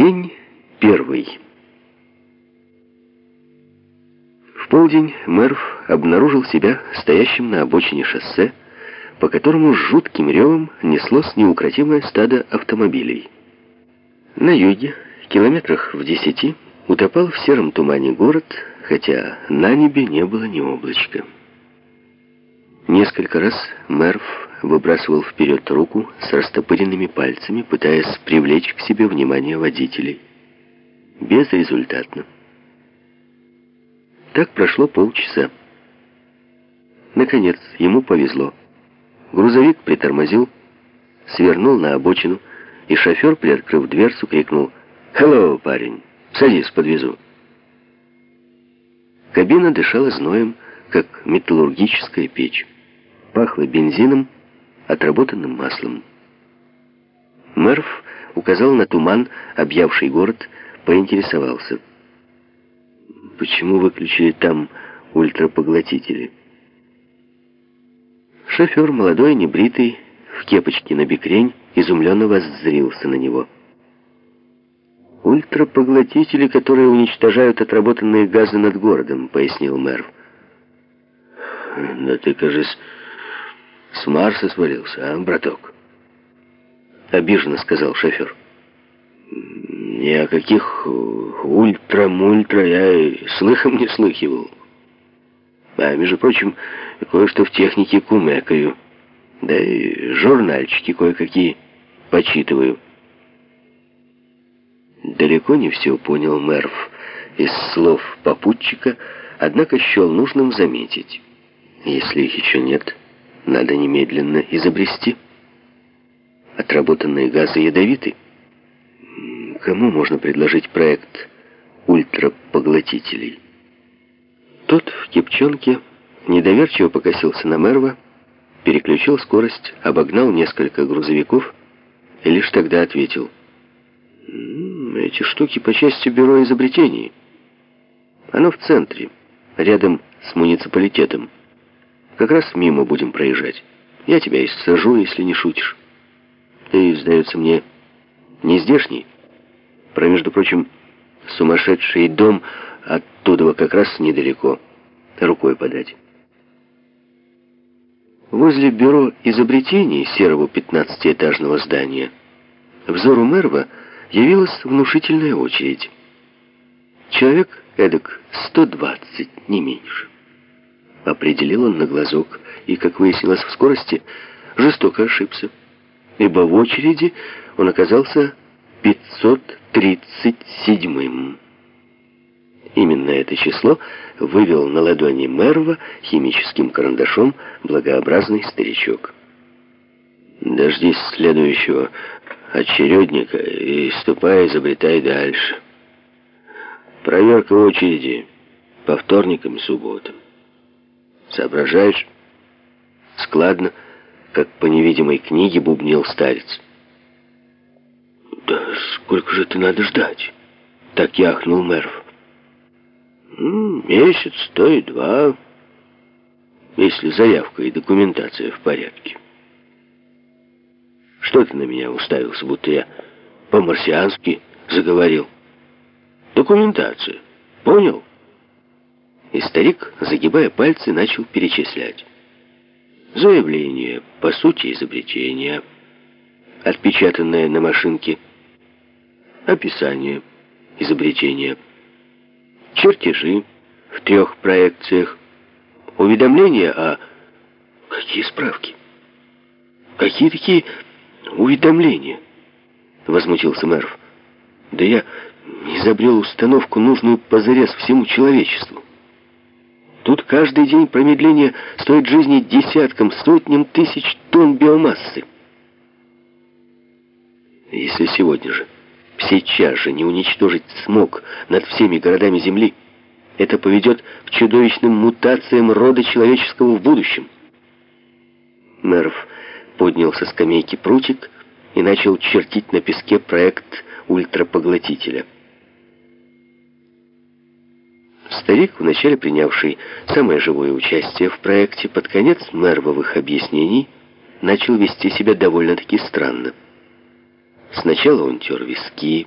День первый. В полдень Мерв обнаружил себя стоящим на обочине шоссе, по которому с жутким ревом неслось неукротимое стадо автомобилей. На юге, километрах в десяти, утопал в сером тумане город, хотя на небе не было ни облачка. Несколько раз Мерв выбрасывал вперед руку с растопыренными пальцами, пытаясь привлечь к себе внимание водителей. Безрезультатно. Так прошло полчаса. Наконец, ему повезло. Грузовик притормозил, свернул на обочину, и шофер, приоткрыв дверцу, крикнул «Hello, парень! Садись, подвезу!» Кабина дышала зноем, как металлургическая печь. Пахло бензином, отработанным маслом. Мерв указал на туман, объявший город, поинтересовался. «Почему выключили там ультрапоглотители?» Шофер, молодой, небритый, в кепочке на бикрень, изумленно воззрился на него. «Ультрапоглотители, которые уничтожают отработанные газы над городом», — пояснил Мерв. «Да ты, кажется, с Марса свалился, а, браток?» Обиженно сказал шофер. Ни о каких ультра-мультра я слыхом не слыхивал. А, между прочим, кое-что в технике кумекаю. Да и журнальчики кое-какие почитываю. Далеко не все понял Мерв из слов попутчика, однако счел нужным заметить. Если их еще нет, надо немедленно изобрести. Отработанные газы ядовиты. Кому можно предложить проект ультрапоглотителей? Тот в кипчонке недоверчиво покосился на Мерва, переключил скорость, обогнал несколько грузовиков и лишь тогда ответил. «Эти штуки по части бюро изобретений. Оно в центре, рядом с муниципалитетом. Как раз мимо будем проезжать. Я тебя и сажу, если не шутишь. Ты, сдается мне, не здешний. Про, между прочим, сумасшедший дом оттуда как раз недалеко. Рукой подать. Возле бюро изобретений серого пятнадцатиэтажного здания взору Мерва явилась внушительная очередь. Человек эдак 120, не меньше. Определил он на глазок и, как выяснилось в скорости, жестоко ошибся, ибо в очереди он оказался 537-м. Именно это число вывел на ладони Мерва химическим карандашом благообразный старичок. «Дождись следующего очередника и ступай, изобретай дальше. Проверка очереди по вторникам и субботам. Соображаешь? Складно, как по невидимой книге бубнил старец. «Да сколько же ты надо ждать?» Так яхнул Мерв. «Месяц, то и два, если заявка и документация в порядке. Что ты на меня уставился, будто я по-марсиански заговорил? Документация, понял?» И старик, загибая пальцы, начал перечислять. Заявление, по сути изобретения, отпечатанное на машинке, описание изобретения, чертежи в трех проекциях, уведомления о... Какие справки? Какие такие уведомления? Возмутился Мерв. Да я изобрел установку, нужную позарез всему человечеству. Тут каждый день промедления стоит жизни десяткам, сотням тысяч тонн биомассы. Если сегодня же, сейчас же не уничтожить смог над всеми городами Земли, это поведет к чудовищным мутациям рода человеческого в будущем. Мерв поднял со скамейки прутик и начал чертить на песке проект ультрапоглотителя. Старик, вначале принявший самое живое участие в проекте, под конец нервовых объяснений, начал вести себя довольно-таки странно. Сначала он тер виски,